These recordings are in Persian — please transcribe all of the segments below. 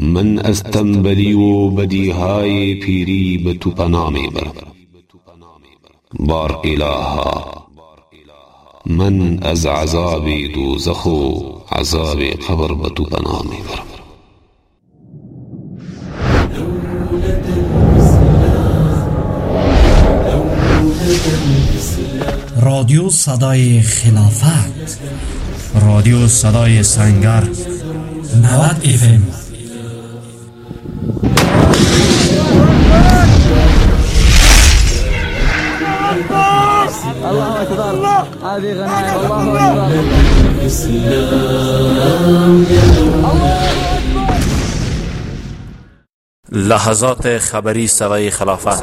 من از تنبلی و بدیهای پیری به تو پناه می برم. بار الها من از عذاب دوزخ و عذاب قبر به تو پناه می برم. رادیو صدای خلافت. رادیو صدای سنگر. 90 لحظات خبری سوای خلافت.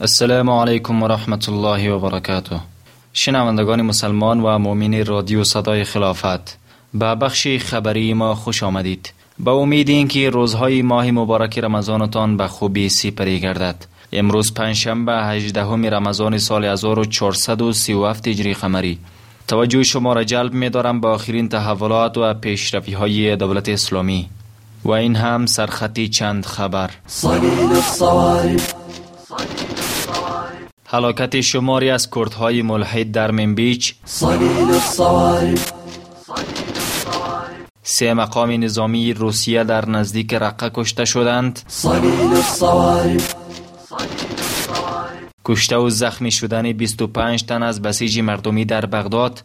السلام علیکم و رحمت الله و برکاته شنوندگان مسلمان و مؤمن رادیو صدای خلافت به بخش خبری ما خوش آمدید. با امید اینکه روزهای ماه مبارک رمضانتان به خوبی سپری گردد. امروز پنجشنبه 18 رمضان سال 1437 هجری قمری توجه شما را جلب می دارم به آخرین تحولات و پیشروی های دولت اسلامی. و این هم سرخطی چند خبر. حلاکت شماری از کردهای ملحد در منبیچ. سه مقام نظامی روسیه در نزدیک رقه کشته شدند. کشته و زخمی شدن 25 تن از بسیج مردمی در بغداد.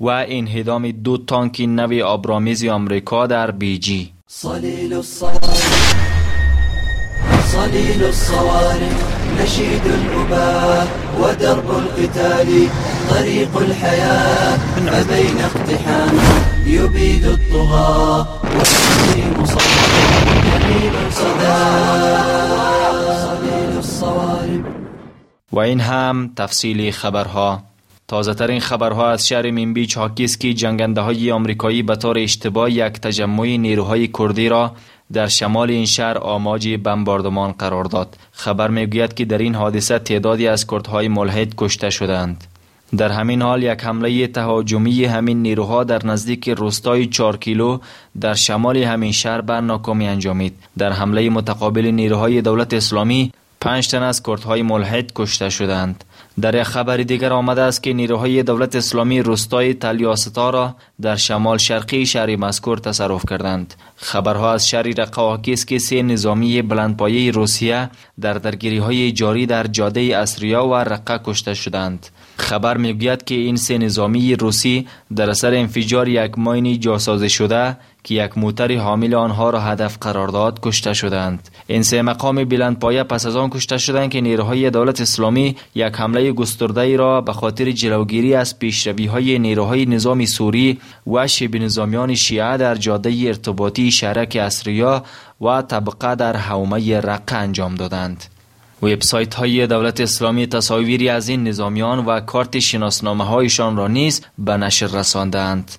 و انهدام دو تانک نوی آبرامیز آمریکا در بیجی. صليل الصوارم نشيد الأباء ودرب القتال طريق الحياة فبين اقتحام يبيد الطغاة والتسليم صدى جميل صليل الصوارم و این هم خبرها. تازه ترین خبرها از شهر مینبیچ حاکی است که جنگنده های آمریکایی به طور اشتباه یک تجمع نیروهای کردی را در شمال این شهر آماج بمباردمان قرار داد. خبر می‌گوید که در این حادثه تعدادی از کردهای ملحد کشته شدند. در همین حال یک حمله تهاجمی همین نیروها در نزدیک روستای 4 کیلو در شمال همین شهر بر ناکامی انجامید. در حمله متقابل نیروهای دولت اسلامی پنج تن از کردهای ملحد کشته شدند. در یک خبر دیگر آمده است که نیروهای دولت اسلامی روستای تلیاستا را در شمال شرقی شهر مذکور تصرف کردند. خبرها از شهر رقاواکی است که سه نظامی بلندپایه روسیه در درگیری های جاری در جاده اسریا و رقه کشته شدند. خبر می‌گوید که این سه نظامی روسی در اثر انفجار یک ماین جاسازی شده که یک موتر حامل آنها را هدف قرار داد کشته شدند. این سه مقام بلند پایه پس از آن کشته شدند که نیروهای دولت اسلامی یک حمله گسترده را به خاطر جلوگیری از پیشروی های نیروهای نظام سوری و شبه نظامیان شیعه در جاده ارتباطی شرک اسریا و طبقه در حومه رقه انجام دادند. وبسایت های دولت اسلامی تصاویری از این نظامیان و کارت شناسنامه هایشان را نیز به نشر رساندند.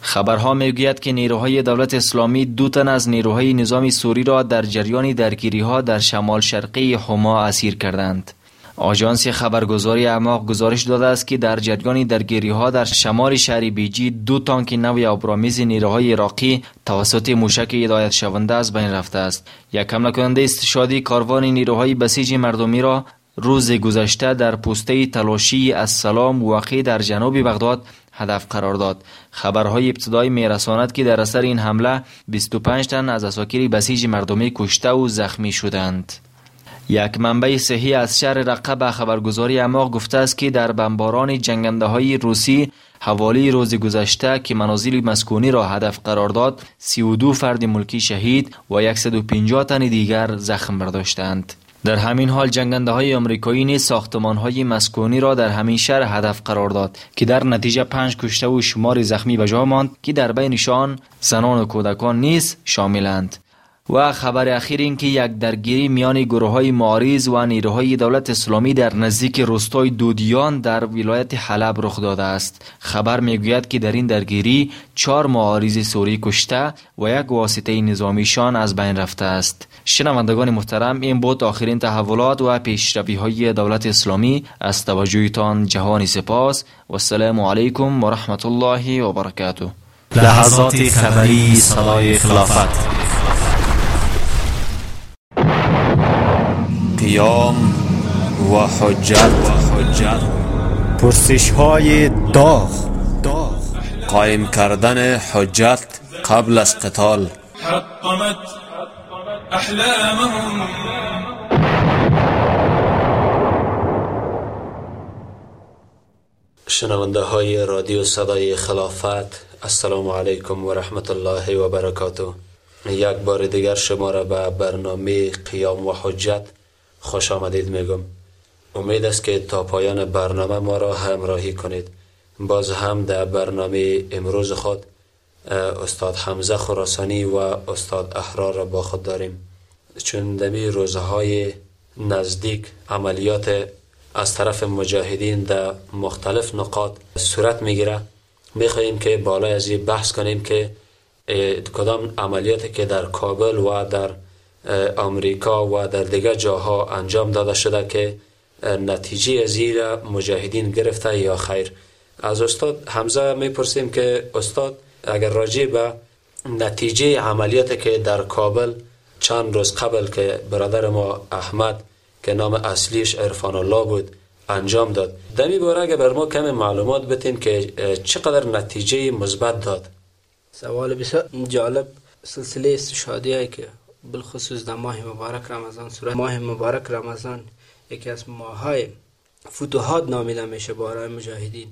خبرها می‌گوید که نیروهای دولت اسلامی دو تن از نیروهای نظام سوری را در جریان درگیری ها در شمال شرقی حما اسیر کردند. آژانس خبرگزاری اعماق گزارش داده است که در جریان درگیری ها در شمال شهر بیجی دو تانک نو آبرامیز نیروهای عراقی توسط موشک هدایت شونده از بین رفته است. یک حمله کننده استشادی کاروان نیروهای بسیج مردمی را روز گذشته در پوسته تلاشی از سلام واقع در جنوب بغداد هدف قرار داد خبرهای ابتدایی میرساند که در اثر این حمله 25 تن از اساکیر بسیج مردمی کشته و زخمی شدند یک منبع صحی از شهر رقه به خبرگزاری اماق گفته است که در بمباران جنگنده های روسی حوالی روز گذشته که منازل مسکونی را هدف قرار داد 32 فرد ملکی شهید و 150 تن دیگر زخم برداشتند. در همین حال جنگنده های امریکایی نیز ساختمان های مسکونی را در همین شهر هدف قرار داد که در نتیجه پنج کشته و شمار زخمی به جا ماند که در بینشان زنان و کودکان نیز شاملند. و خبر اخیر این که یک درگیری میان گروه های معارض و نیروهای دولت اسلامی در نزدیک روستای دودیان در ولایت حلب رخ داده است. خبر می‌گوید که در این درگیری چهار معارض سوری کشته و یک واسطه نظامیشان از بین رفته است. شنوندگان محترم این بود آخرین تحولات و پیشروی های دولت اسلامی. از توجهتان جهانی سپاس. و السلام علیکم و رحمت الله و برکاته لحظات خبری صدای خلافت. قیام و حجت. پرسش های داغ. قائم کردن حجت قبل از قتال. حطمت احلامهم. شنونده های رادیو صدای خلافت السلام علیکم و رحمت الله و برکاته. یک بار دیگر شما را به برنامه قیام و حجت خوش آمدید میگم. امید است که تا پایان برنامه ما را همراهی کنید. باز هم در برنامه امروز خود استاد حمزه خراسانی و استاد احرار را با خود داریم. چون دمی روزهای نزدیک عملیات از طرف مجاهدین در مختلف نقاط صورت می‌گیره. می‌خواهیم که بالای از این بحث کنیم که کدام عملیاتی که در کابل و در آمریکا و در دیگر جاها انجام داده شده که نتیجه از مجاهدین گرفته یا خیر. از استاد حمزه می‌پرسیم که استاد اگر راجع به نتیجه عملیاتی که در کابل چند روز قبل که برادر ما احمد که نام اصلیش عرفان الله بود انجام داد. دمی باره اگر بر ما کم معلومات بتین که چقدر نتیجه مثبت داد. سوال بسیار جالب سلسله استشهادی که بالخصوص در ماه مبارک رمضان صورت ماه مبارک رمضان یکی از ماهای فتوحات نامیده میشه برای مجاهدین.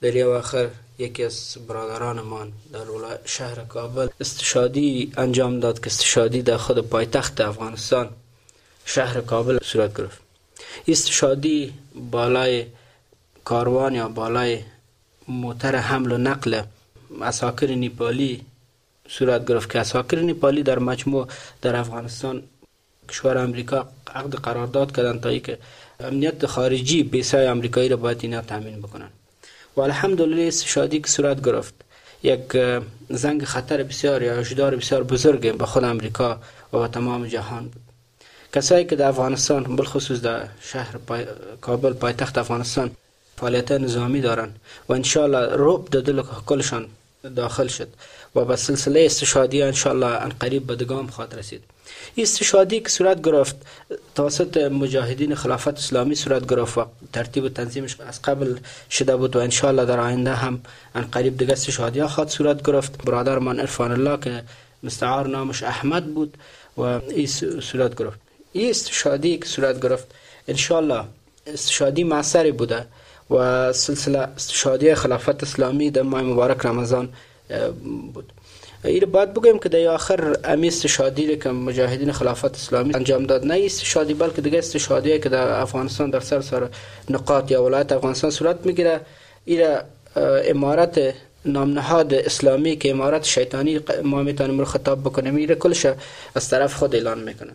در یه آخر یکی از برادرانمان در شهر کابل استشادی انجام داد که استشادی در خود پایتخت افغانستان شهر کابل صورت گرفت. استشادی بالای کاروان یا بالای موتر حمل و نقل اساکر نیپالی صورت گرفت. که اساکر نیپالی در مجموع در افغانستان کشور امریکا عقد قرارداد کردن تا که امنیت خارجی بیسای امریکایی را باید اینا تامین بکنن و الحمدلله استشادی که صورت گرفت. یک زنگ خطر بسیار یا هشدار بسیار بزرگ به خود امریکا و به تمام جهان بود. کسایی که در افغانستان بالخصوص در شهر پای... کابل پایتخت افغانستان فعالیت نظامی دارن و انشالله روب در دل کلشان داخل شد. و به سلسله استشادی انشالله ان قریب به دگام خواهد رسید. استشادی که صورت گرفت توسط مجاهدین خلافت اسلامی صورت گرفت و ترتیب و تنظیمش از قبل شده بود و انشالله در آینده هم ان قریب دیگه استشادی خواهد صورت گرفت. برادر من عرفان الله که مستعار نامش احمد بود و این صورت گرفت. این استشادی که صورت گرفت انشالله استشادی معصری بوده و سلسله استشادی خلافت اسلامی در ماه مبارک رمضان بود. این باید بگویم که در آخر امی استشادی که مجاهدین خلافت اسلامی انجام داد نه استشادی بلکه دیگه استشادی که در افغانستان در سر سر نقاط یا ولایت افغانستان صورت میگیره. این امارت نامنهاد اسلامی که امارت شیطانی ما میتونیم رو خطاب بکنیم این کلش از طرف خود اعلان میکنه.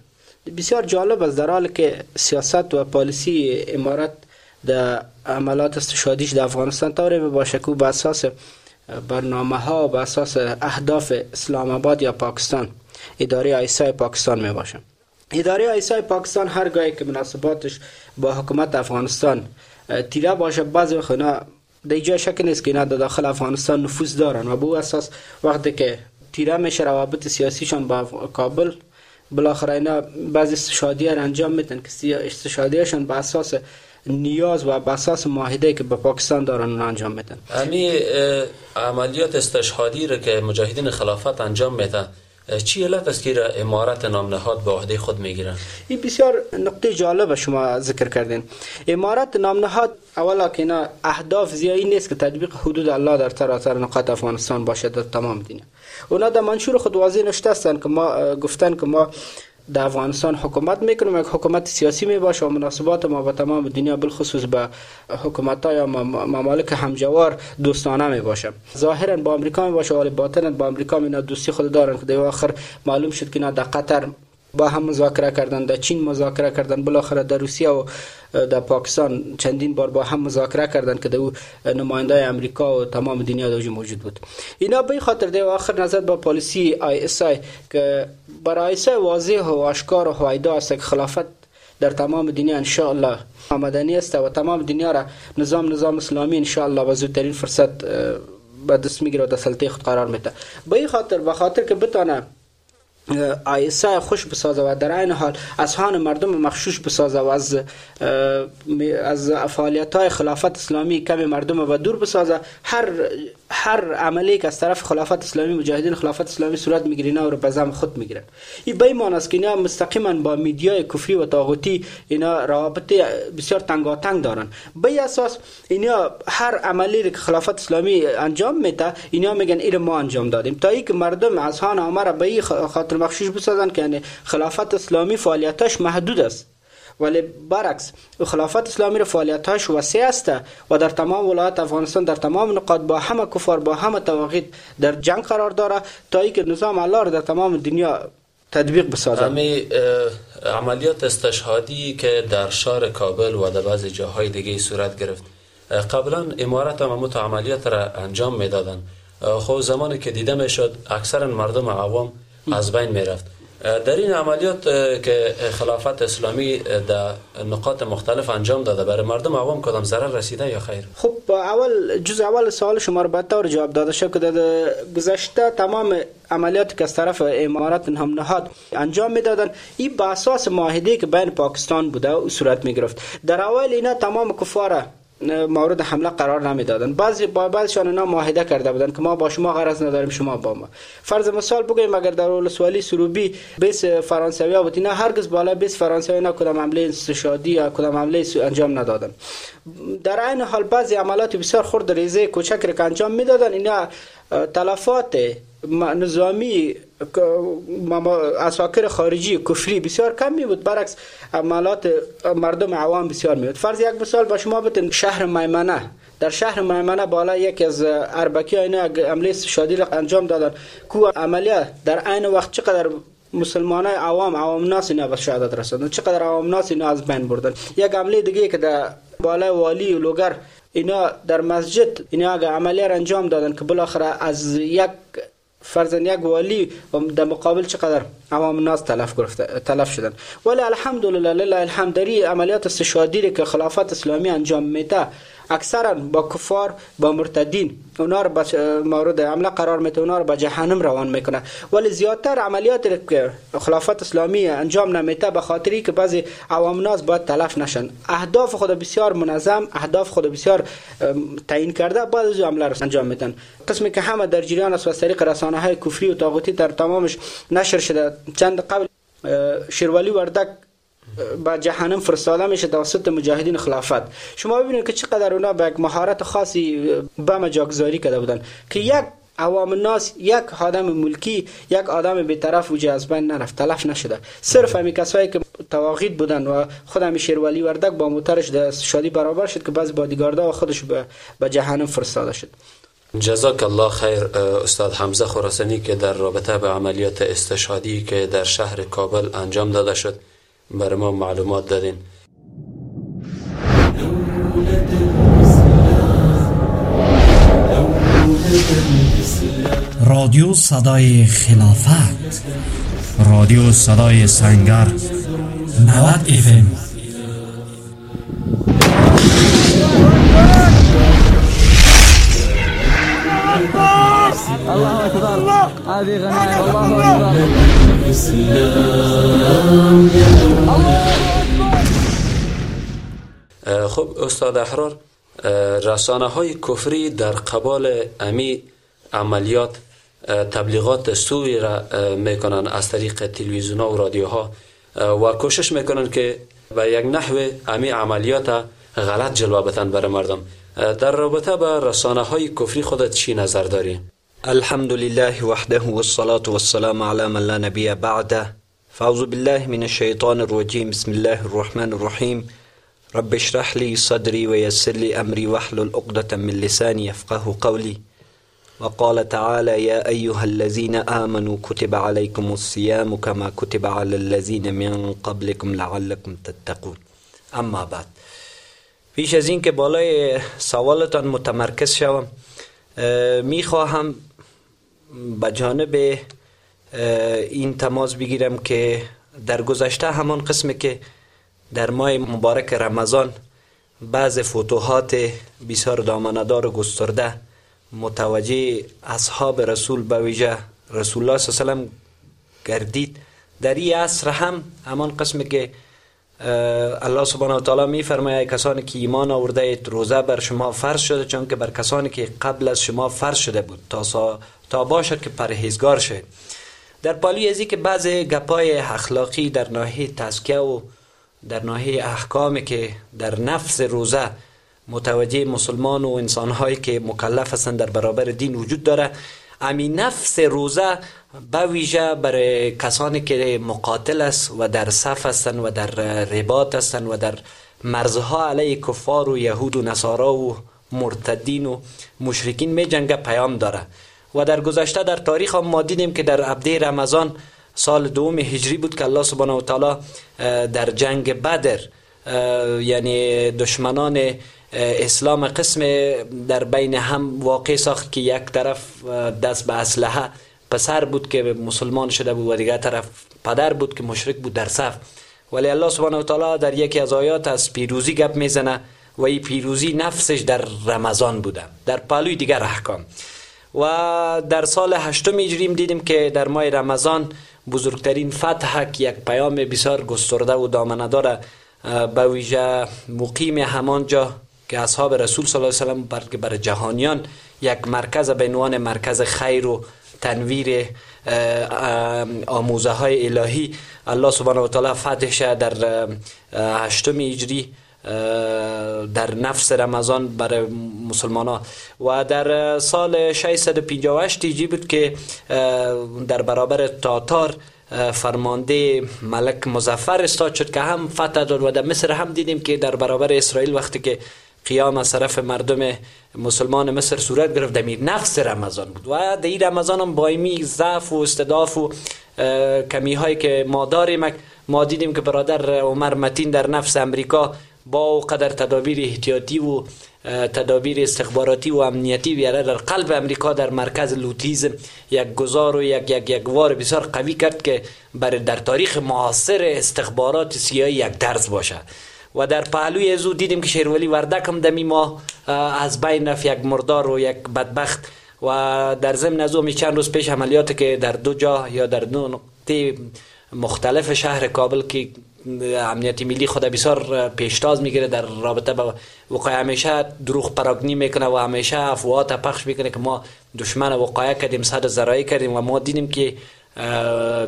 بسیار جالب است در حال که سیاست و پالیسی امارت در عملات استشادیش در افغانستان طوری باشه که به اساس برنامه ها به اساس اهداف اسلام آباد یا پاکستان اداره ایسای پاکستان می باشه اداره ایسای پاکستان هر گاهی که مناسباتش با حکومت افغانستان تیره باشه بعضی خنا در جای شک نیست که اینا در داخل افغانستان نفوذ دارن و به اساس وقتی که تیره میشه روابط سیاسیشان با کابل بالاخره اینا بعضی استشادی انجام میدن که استشادیشان به اساس نیاز و اساس معاهده که به پاکستان دارن انجام میدن امی عملیات استشهادی رو که مجاهدین خلافت انجام میدن چی علت است که امارت نام نهاد به عهده خود می‌گیرن؟ این بسیار نقطه جالب شما ذکر کردین. امارت نام نهاد اولا که اینا اهداف زیایی نیست که تطبیق حدود الله در سراسر نقاط افغانستان باشه در تمام دنیا. اونا در منشور خود واضح نشته که ما گفتن که ما در افغانستان حکومت می‌کنیم یک حکومت سیاسی می باشه و مناسبات ما با تمام دنیا بالخصوص به حکومت ها یا ممالک همجوار دوستانه می باشه. ظاهرا با امریکا می باشه ولی باطنا با امریکا اینا دوستی خود دارن. که در آخر معلوم شد که نه در قطر با هم مذاکره کردن در چین مذاکره کردن بالاخره در روسیه و در پاکستان چندین بار با هم مذاکره کردن که دو نماینده امریکا و تمام دنیا دوجه موجود بود. اینا به خاطر در آخر نظر با پالیسی آی اس آی که برای آی واضح و آشکار و هوایدا است که خلافت در تمام دنیا ان الله آمدنی است و تمام دنیا را نظام نظام اسلامی ان الله و زودترین فرصت به دست میگیره و در سلطه خود قرار میده به خاطر به خاطر که بتانه آیسا خوش بسازه و در این حال از هان مردم مخشوش بسازه و از از فعالیت های خلافت اسلامی کم مردم و دور بسازه. هر هر عملی که از طرف خلافت اسلامی مجاهدین خلافت اسلامی صورت می‌گیره اینا رو به زم خود می‌گیرن. این به ایمان است که اینا مستقیما با میدیای کفری و طاغوتی اینا روابط بسیار تنگاتنگ دارن. به اساس اینا هر عملی که خلافت اسلامی انجام میده اینا میگن این ما انجام دادیم. تا اینکه مردم از هان عمر به این خاطر بسازن که یعنی خلافت اسلامی فعالیتاش محدود است. ولی برعکس خلافت اسلامی را فعالیتاش وسیع است و در تمام ولایت افغانستان در تمام نقاط با همه کفار با همه تواغید در جنگ قرار داره تا اینکه نظام الله در تمام دنیا تطبیق بسازه امی عملیات استشهادی که در شهر کابل و در بعضی جاهای دیگه صورت گرفت. قبلا امارت هم عملیات را انجام می‌دادن. خب زمانی که دیده می‌شد اکثر مردم عوام از بین می‌رفت. در این عملیات که خلافت اسلامی در نقاط مختلف انجام داده برای مردم عوام کدام ضرر رسیده یا خیر؟ خب اول جز اول سوال شما رو طور جواب داده شد که در گذشته تمام عملیات که از طرف امارات هم نهاد انجام می‌دادن. این به اساس معاهده که بین پاکستان بوده و صورت می گرفت در اول اینا تمام کفار مورد حمله قرار نمی‌دادن. بعضی با بعضشان اینا معاهده کرده بودن که ما با شما غرض نداریم شما با ما. فرض مثال بگویم اگر در ولسوالی سروبی بیس فرانسوی بود اینا هرگز بالا بیس فرانسوی اینا کدام حمله استشادی یا کدام حمله انجام ندادن. در عین حال بعضی عملات بسیار خرد ریزه کوچک که انجام می‌دادن اینا تلفات نظامی اساکر خارجی کفری بسیار کم می بود برعکس عملات مردم عوام بسیار می بود فرض یک مثال با شما بتن شهر میمنه. در شهر میمنه بالا یکی از اربکی اینا عمله شادی انجام دادن. کو عملیه در عین وقت چقدر مسلمان های عوام عوام ناس اینا به شهادت رسوندن چقدر عوام ناس اینا از بین بردن؟ یک عمله دیگه که در بالا والی و لوگر اینا در مسجد اینا عملیه را انجام دادن که بالاخره از یک فرزن یک والی در مقابل چقدر عوام ناس تلف گرفته تلف شدن. ولی الحمدلله لله الحمد عملیات استشهادی که خلافت اسلامی انجام میده اکثرا با کفار با مرتدین اونا رو مورد عمله قرار میده اونا رو به جهنم روان می‌کنه. ولی زیادتر عملیات که خلافت اسلامی انجام نمیده به خاطری که بعضی عوام ناس باید تلف نشن. اهداف خود بسیار منظم اهداف خود بسیار تعیین کرده بعد از عمله رو انجام میدن. قسمی که همه در جریان است و طریق رسانه های کفری و طاغوتی در تمامش نشر شده. چند قبل شیروالی وردک با جهنم فرستاده میشه توسط مجاهدین خلافت. شما ببینید که چقدر اونا به یک مهارت خاصی بم جاگذاری کرده بودن که یک عوام الناس یک آدم ملکی یک آدم بیطرف وجه از بین نرفت تلف نشده. صرف همی کسایی که تواغید بودن و خود همی شیروالی وردک با موترش شادی برابر شد که بعض بادیگاردا و خودش به جهنم فرستاده شد. جزاک الله خیر استاد حمزه خراسانی که در رابطه به عملیات استشهادی که در شهر کابل انجام داده شد. ما معلومات دادین رادیو صدای خلافت. رادیو صدای سنگر. 90 اف ام الله اكبر هذه غنائم الله اکبر. خب استاد احرار رسانه های کفری در قبال امی عملیات تبلیغات سوی را می‌کنن از طریق تلویزیون و رادیوها و کوشش می‌کنن که به یک نحو امی عملیات غلط جلوه بتن برای مردم. در رابطه با رسانه های کفری خودت چی نظر داری؟ الحمد لله وحده والصلاة والسلام على من لا نبي بعده. فأعوذ بالله من الشيطان الرجيم بسم الله الرحمن الرحيم رب اشرح لي صدري ويسر لي أمري واحلل عقدة من لساني يفقه قولي. وقال تعالى يا أيها الذين آمنوا كتب عليكم الصيام كما كتب على الذين من قبلكم لعلكم تتقون. أما بعد پیش از این که بالای سوالتان متمرکز شوم میخواهم به جانب این تماس بگیرم که در گذشته همان قسم که در ماه مبارک رمضان بعض فتوحات بسیار دامندار و گسترده متوجه اصحاب رسول به ویژه رسول الله صلی الله علیه گردید. در این عصر هم همان قسم که الله سبحانه و تعالی می فرماید کسانی که ایمان آورده روزه بر شما فرض شده چون که بر کسانی که قبل از شما فرض شده بود تا, تا باشد که پرهیزگار شد در پالی ازی که بعض گپای اخلاقی در ناحیه تزکیه و در ناحیه احکامی که در نفس روزه متوجه مسلمان و انسانهایی که مکلف هستند در برابر دین وجود داره امی نفس روزه به ویژه برای کسانی که مقاتل است و در صف هستند و در رباط هستند و در مرزها علیه کفار و یهود و نصارا و مرتدین و مشرکین می جنگه پیام داره. و در گذشته در تاریخ هم ما دیدیم که در عبده رمضان سال دوم هجری بود که الله سبحانه و تعالی در جنگ بدر یعنی دشمنان اسلام قسم در بین هم واقع ساخت که یک طرف دست به اسلحه پسر بود که مسلمان شده بود و دیگر طرف پدر بود که مشرک بود در صف. ولی الله سبحانه و تعالی در یکی از آیات از پیروزی گپ می‌زنه و این پیروزی نفسش در رمضان بوده در پالوی دیگر احکام. و در سال هشتم هجریم دیدیم که در ماه رمضان بزرگترین فتح یک پیام بسیار گسترده و دامنه به ویژه مقیم همانجا که اصحاب رسول صلی الله علیه و سلم بر جهانیان یک مرکز به عنوان مرکز خیر و تنویر آموزه های الهی. الله سبحانه و تعالی فتحش در هشتم هجری در نفس رمضان برای مسلمان ها و در سال 658 ایجی بود که در برابر تاتار فرمانده ملک مزفر استاد شد که هم فتح داد و در مصر هم دیدیم که در برابر اسرائیل وقتی که قیام از طرف مردم مسلمان مصر صورت گرفت در نفس رمضان بود. و در این رمضان هم بایمی ضعف و استداف و کمی هایی که ما داریم ما دیدیم که برادر عمر متین در نفس امریکا با قدر تدابیر احتیاطی و تدابیر استخباراتی و امنیتی بیاره در قلب امریکا در مرکز لوتیزم یک گذار و یک یک یک وار بسیار قوی کرد که برای در تاریخ معاصر استخبارات سیایی یک درس باشه. و در پهلوی ازو دیدیم که شیرولی وردک هم دمی ما از بین رفت یک مردار و یک بدبخت و در ضمن از چند روز پیش عملیات که در دو جا یا در دو نقطه مختلف شهر کابل که امنیت ملی خود بسیار پیشتاز می‌گیره در رابطه با وقایع همیشه دروغ پراگنی می‌کنه و همیشه افوات پخش می‌کنه که ما دشمن وقایع کردیم صد زرایی کردیم و ما دیدیم که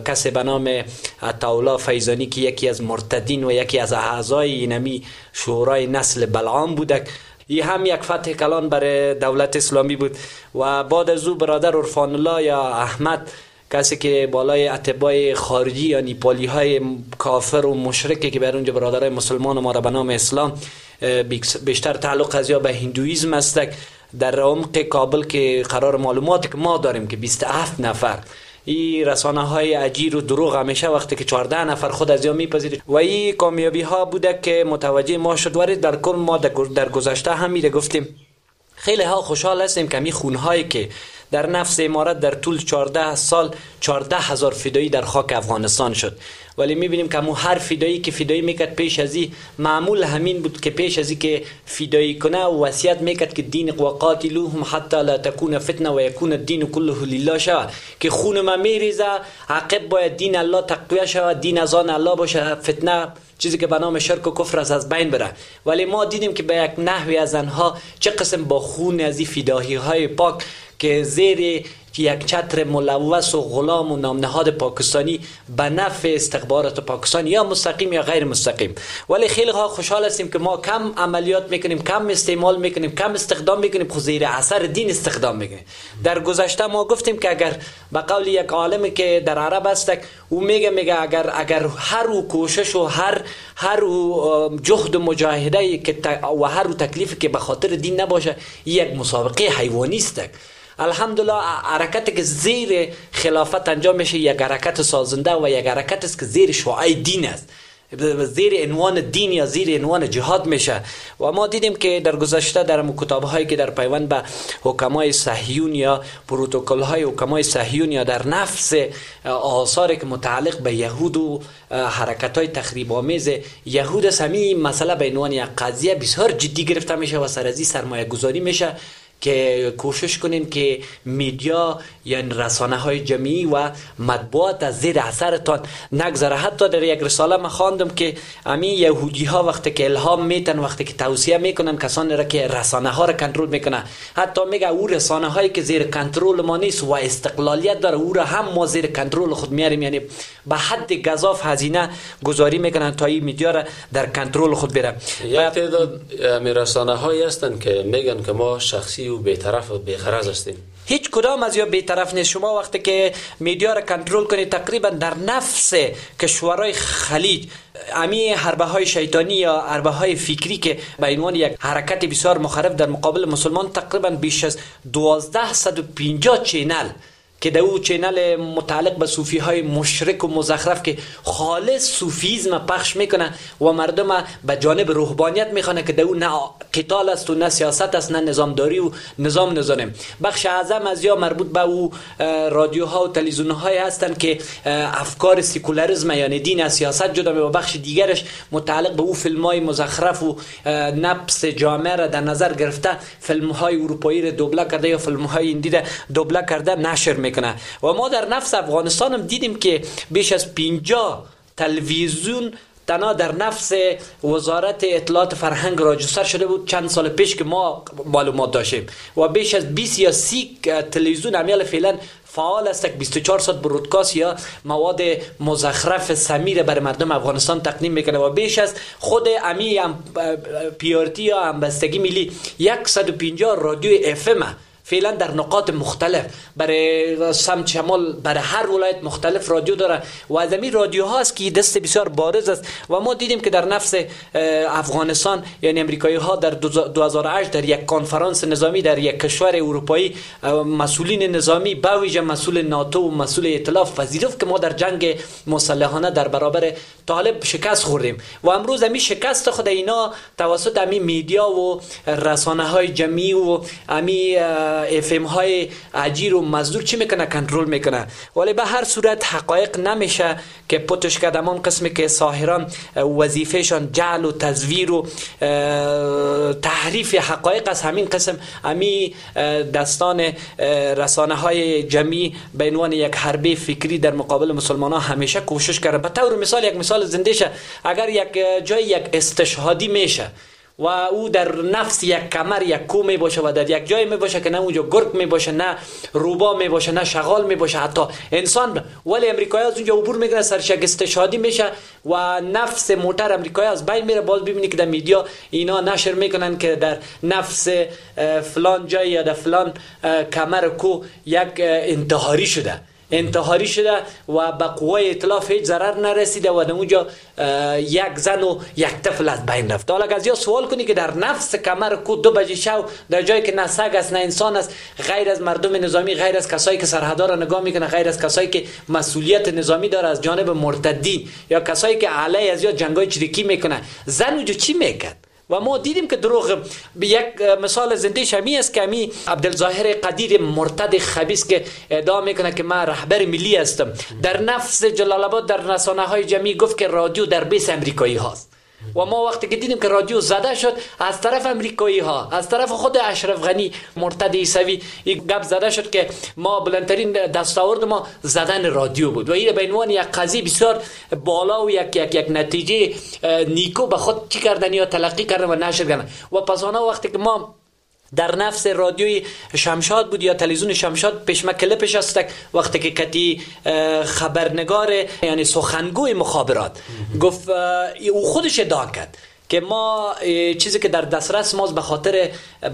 کسی به نام تاولا فیزانی که یکی از مرتدین و یکی از اعضای اینمی شورای نسل بلعام بوده. این هم یک فتح کلان برای دولت اسلامی بود و بعد از او برادر عرفان الله یا احمد کسی که بالای اتباع خارجی یا نیپالی های کافر و مشرکی که بر اونجا برادرای مسلمان ما را به نام اسلام بیشتر تعلق از یا به هندویزم است. در عمق کابل که قرار معلومات که ما داریم که 27 نفر. این رسانه های اجیر و دروغ همیشه وقتی که 14 نفر خود از یا میپذیره و این کامیابی ها بوده که متوجه ما شد. ورید در کل ما در گذشته هم میره گفتیم خیلی ها خوشحال هستیم که می که در نفس امارت در طول 14 سال 14 هزار فدایی در خاک افغانستان شد. ولی می‌بینیم که هر فدایی که فدایی می‌کرد پیش از معمول همین بود که پیش از که فدایی کنه و وصیت می‌کرد که دین قاتلوهم حتی لا تکون فتنه و یکون الدین کله لله شود. که خون ما میریزه عقب باید دین الله تقویه شود دین از آن الله باشه. فتنه چیزی که به نام شرک و کفر از از بین بره. ولی ما دیدیم که به یک نحوی از آنها چه قسم با خون از این فدایی های پاک که زیر یک چتر ملوث و غلام و نامنهاد پاکستانی به نفع استخبارات پاکستان یا مستقیم یا غیر مستقیم. ولی خیلی ها خوشحال هستیم که ما کم عملیات می‌کنیم کم استعمال می‌کنیم کم استخدام می‌کنیم خود زیر اثر دین استخدام می‌کنیم. در گذشته ما گفتیم که اگر به قول یک عالمی که در عرب است او میگه میگه اگر اگر هر او کوشش و هر هر او جهد مجاهده که و هر او تکلیف که به خاطر دین نباشه یک مسابقه حیوانی است. الحمدلله حرکت که زیر خلافت انجام میشه یک حرکت سازنده و یک حرکت است که زیر شعاع دین است. زیر عنوان دین یا زیر عنوان جهاد میشه. و ما دیدیم که در گذشته در کتاب هایی که در پیوند به حکمای صهیون یا پروتکل های حکمای صهیون یا در نفس آثار که متعلق به یهود و حرکت های تخریب آمیز یهود سمی مسئله به عنوان یک قضیه بسیار جدی گرفته میشه و سر سرمایه گذاری میشه. که کوشش کنین که میدیا یا رسانه های جمعی و مطبوعات از زیر اثرتان نگذره. حتی در یک رساله ما خواندم که امی یهودی ها وقتی که الهام میتن وقتی که توصیه می‌کنن کسانی را که رسانه ها را کنترل می‌کنه حتی میگه او رسانه هایی که زیر کنترل ما نیست و استقلالیت داره او را هم ما زیر کنترل خود میاریم یعنی به حد گزاف هزینه گذاری می‌کنن تا این media را در کنترل خود بره. یک تعداد رسانه هایی هستن که میگن که ما شخصی و بیطرف و بیغرض هستیم. هیچ کدام از اینا بیطرف نیست. شما وقتی که media را کنترل کنید تقریبا در نفس کشورهای خلیج امی حربه های شیطانی یا حربه های فکری که به عنوان یک حرکت بسیار مخرب در مقابل مسلمان تقریبا بیش از 1250 channel که در او چینل متعلق به صوفی های مشرک و مزخرف که خالص صوفیزم پخش می‌کنه و مردم به جانب روحانیت می‌خوانه که در او نه قتال است و نه سیاست است نه نظامداری و نظام نظام بخش اعظم از یا مربوط به او رادیوها و تلویزیون های هستند که افکار سیکولاریسم یعنی دین از سیاست جدا و بخش دیگرش متعلق به او فیلم های مزخرف و نفس جامعه را در نظر گرفته فیلم های اروپایی را دوبله کرده یا فیلم های هندی را دوبله کرده نشر می‌کنه. و ما در نفس افغانستان هم دیدیم که بیش از 50 تلویزیون تنها در نفس وزارت اطلاعات فرهنگ راجستر شده بود. چند سال پیش که ما معلومات داشتیم. و بیش از 20 یا 30 تلویزیون امیال فعلا فعال است. 24 ساعت برودکاست یا مواد مزخرف سمیر بر مردم افغانستان تقدیم می‌کنه. و بیش از خود امی پیارتی یا همبستگی ملی 150 رادیو اف فعلا در نقاط مختلف. برای سمت شمال برای هر ولایت مختلف رادیو داره و از این رادیو هاست که دست بسیار بارز است و ما دیدیم که در نفس افغانستان یعنی امریکایی ها در 2008 در یک کنفرانس نظامی در یک کشور اروپایی مسئولین نظامی به مسئول ناتو و مسئول ائتلاف پذیرفت که ما در جنگ مسلحانه در برابر طالب شکست خوردیم. و امروز امی شکست خود اینا توسط امی میدیا و رسانه های جمعی و امی افم های عجیر و مزدور چی می‌کنه؟ کنترل می‌کنه. ولی به هر صورت حقایق نمیشه که پتش کدمان قسمی که ساهران وظیفهشان جعل و تزویر و تحریف حقایق از همین قسم. امی دستان رسانه های جمعی به عنوان یک حربه فکری در مقابل مسلمان ها همیشه کوشش کرده. به طور مثال یک مثال زنده شه. اگر یک جای یک استشهادی میشه و او در نفس یک کمر یک کو می باشه و در یک جای می باشه که نه اونجا گرگ می باشه نه روبا می باشه نه شغال می باشه. حتی انسان ولی امریکایی از اونجا عبور می‌کنه سرشک استشهادی میشه و نفس موتر امریکایی از بین میره. باز ببینی که در میدیا اینا نشر می‌کنن که در نفس فلان جای یا در فلان کمر کو یک انتحاری شده. انتحاری شده و به قوه اطلاف هیچ ضرر نرسیده و اونجا یک زن و یک طفل از بین رفت حالا از یا سوال کنی که در نفس کمر کو دو بجی شو در جایی که نه سگ است نه انسان است غیر از مردم نظامی غیر از کسایی که سرحدا را نگاه می‌کنه غیر از کسایی که مسئولیت نظامی داره از جانب مرتدین یا کسایی که علی از یا جنگای چریکی می‌کنه زن اونجا چی می‌کرد؟ و ما دیدیم که دروغ یک مثال زنده شمی است که امی عبدالظاهر قدیر مرتد خبیس که ادعا می‌کنه که من رهبر ملی هستم. در نفس جلال آباد در رسانه های جمعی گفت که رادیو در بیس امریکایی هاست. و ما وقتی که دیدیم که رادیو زده شد از طرف امریکایی ها از طرف خود اشرف غنی مرتد عیسوی یک گپ زده شد که ما بلندترین دستاورد ما زدن رادیو بود. و این به عنوان یک قضیه بسیار بالا و یک یک, یک نتیجه نیکو به خود چی کردن یا تلقی کردن و نشر کردن. و پس وقتی که ما در نفس رادیوی شمشاد بود یا تلویزیون شمشاد پیش کلپش است. وقتی که کتی خبرنگار یعنی سخنگوی مخابرات گفت او خودش ادعا کرد که ما چیزی که در دسترس ماست به خاطر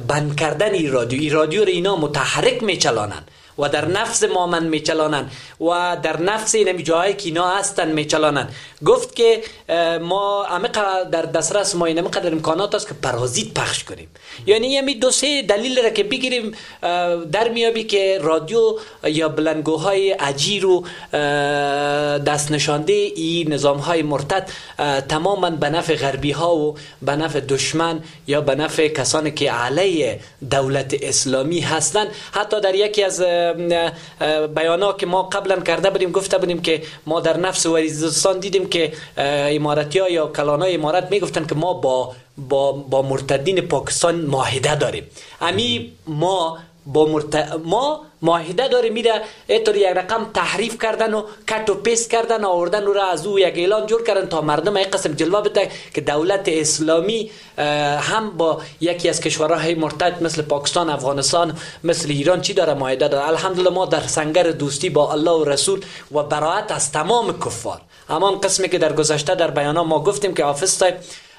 بند کردن این رادیو این رادیو رو اینا متحرک میچلانن و در نفس ما من میچلانن و در نفس این جایی که اینا هستن میچلانن گفت که ما در دسترس ما این قدر امکانات است که پرازیت پخش کنیم. یعنی یمی دو سه دلیل را که بگیریم در میابی که رادیو یا بلنگوهای عجیر و دست نشانده این نظام های مرتد تماما به نفع غربی ها و به نفع دشمن یا به نفع کسانی که علیه دولت اسلامی هستند. حتی در یکی از بیانا که ما قبلا کرده بودیم گفته بودیم که ما در نفس وزیرستان دیدیم که امارتی ها یا کلان های امارت می‌گفتن که ما با با, با مرتدین پاکستان معاهده داریم. امی ما با مرت... ما معاهده داره میره اینطور یک رقم تحریف کردن و کت و پیست کردن آوردن رو را از او یک اعلان جور کردن تا مردم یک قسم جلوه بده که دولت اسلامی هم با یکی از کشورهای مرتد مثل پاکستان افغانستان مثل ایران چی داره معاهده داره؟ الحمدلله ما در سنگر دوستی با الله و رسول و براعت از تمام کفار. همان قسمی که در گذشته در بیانات ما گفتیم که حافظ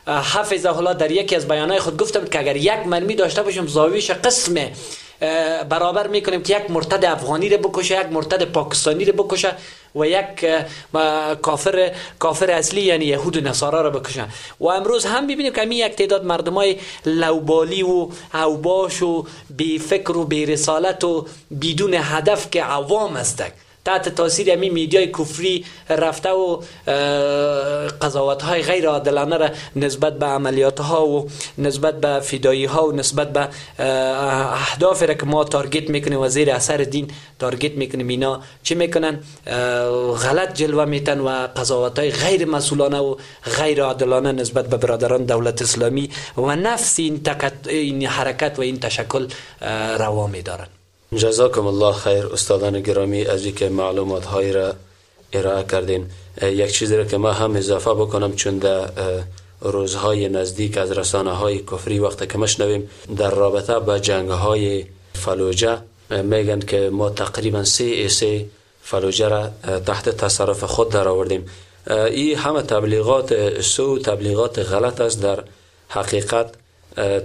حفظه الله در یکی از بیانای خود گفتم که اگر یک مرمی داشته باشم زاویش قسم برابر می‌کنیم که یک مرتد افغانی رو بکشه یک مرتد پاکستانی رو بکشه و یک کافر کافر اصلی یعنی یهود و نصارا رو بکشن. و امروز هم ببینیم که یک تعداد مردم های لوبالی و اوباش و بی فکر و بی رسالت و بدون هدف که عوام هستند تحت تاثیر امی میدیای کفری رفته و قضاوت های غیر عادلانه را نسبت به عملیات ها و نسبت به فدایی ها و نسبت به اهداف را که ما تارگت می‌کنیم و زیر اثر دین تارگت می‌کنیم اینا چی می‌کنن؟ غلط جلوه میتن و قضاوت های غیر مسئولانه و غیر عادلانه نسبت به برادران دولت اسلامی و نفس این, این حرکت و این تشکل روا میدارن. جزاکم الله خیر استادان گرامی از که معلومات های را ارائه کردین. یک چیزی را که ما هم اضافه بکنم چون در روزهای نزدیک از رسانه های کفری وقت که مشنویم در رابطه با جنگ های فلوجه میگن که ما تقریبا سه ایسه فلوجه را تحت تصرف خود در آوردیم این همه تبلیغات سو تبلیغات غلط است. در حقیقت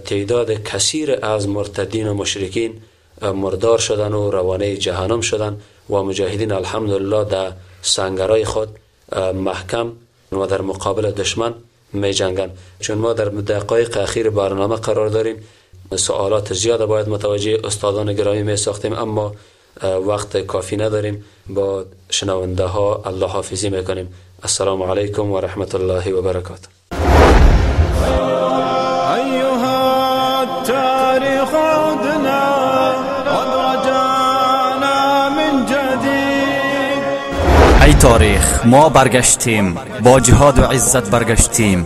تعداد کثیر از مرتدین و مشرکین مردار شدن و روانه جهنم شدن و مجاهدین الحمدلله در سنگرای خود محکم و در مقابل دشمن می جنگن چون ما در دقایق اخیر برنامه قرار داریم سوالات زیاد باید متوجه استادان گرامی می ساختیم اما وقت کافی نداریم. با شنونده ها الله حافظی می‌کنیم. السلام علیکم و رحمت الله و برکاته. ای تاریخ ما برگشتیم با جهاد و عزت برگشتیم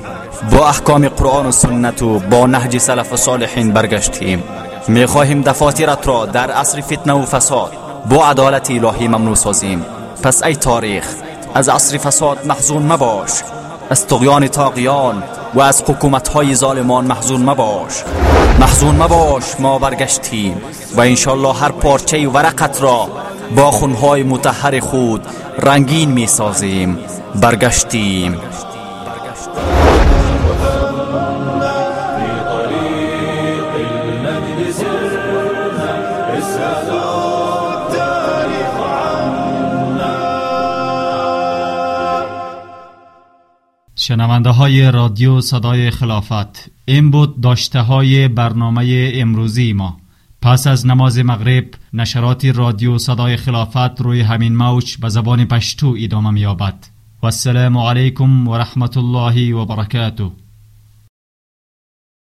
با احکام قرآن و سنت و با نهج سلف و صالحین برگشتیم. می‌خواهیم دفاترت را در عصر فتنه و فساد با عدالت الهی ممنوع سازیم. پس ای تاریخ از عصر فساد محزون مباش از تغیان تاقیان و از حکومت های ظالمان محزون مباش. محزون مباش ما برگشتیم و انشالله هر پارچه ورقت را با خونهای متحر خود رنگین می سازیم برگشتیم. شنونده های رادیو صدای خلافت این بود داشته های برنامه امروزی ما. پس از نماز مغرب نشرات رادیو صدای خلافت روی همین موج به زبان پشتو ادامه میابد و السلام علیکم و رحمت الله و برکاته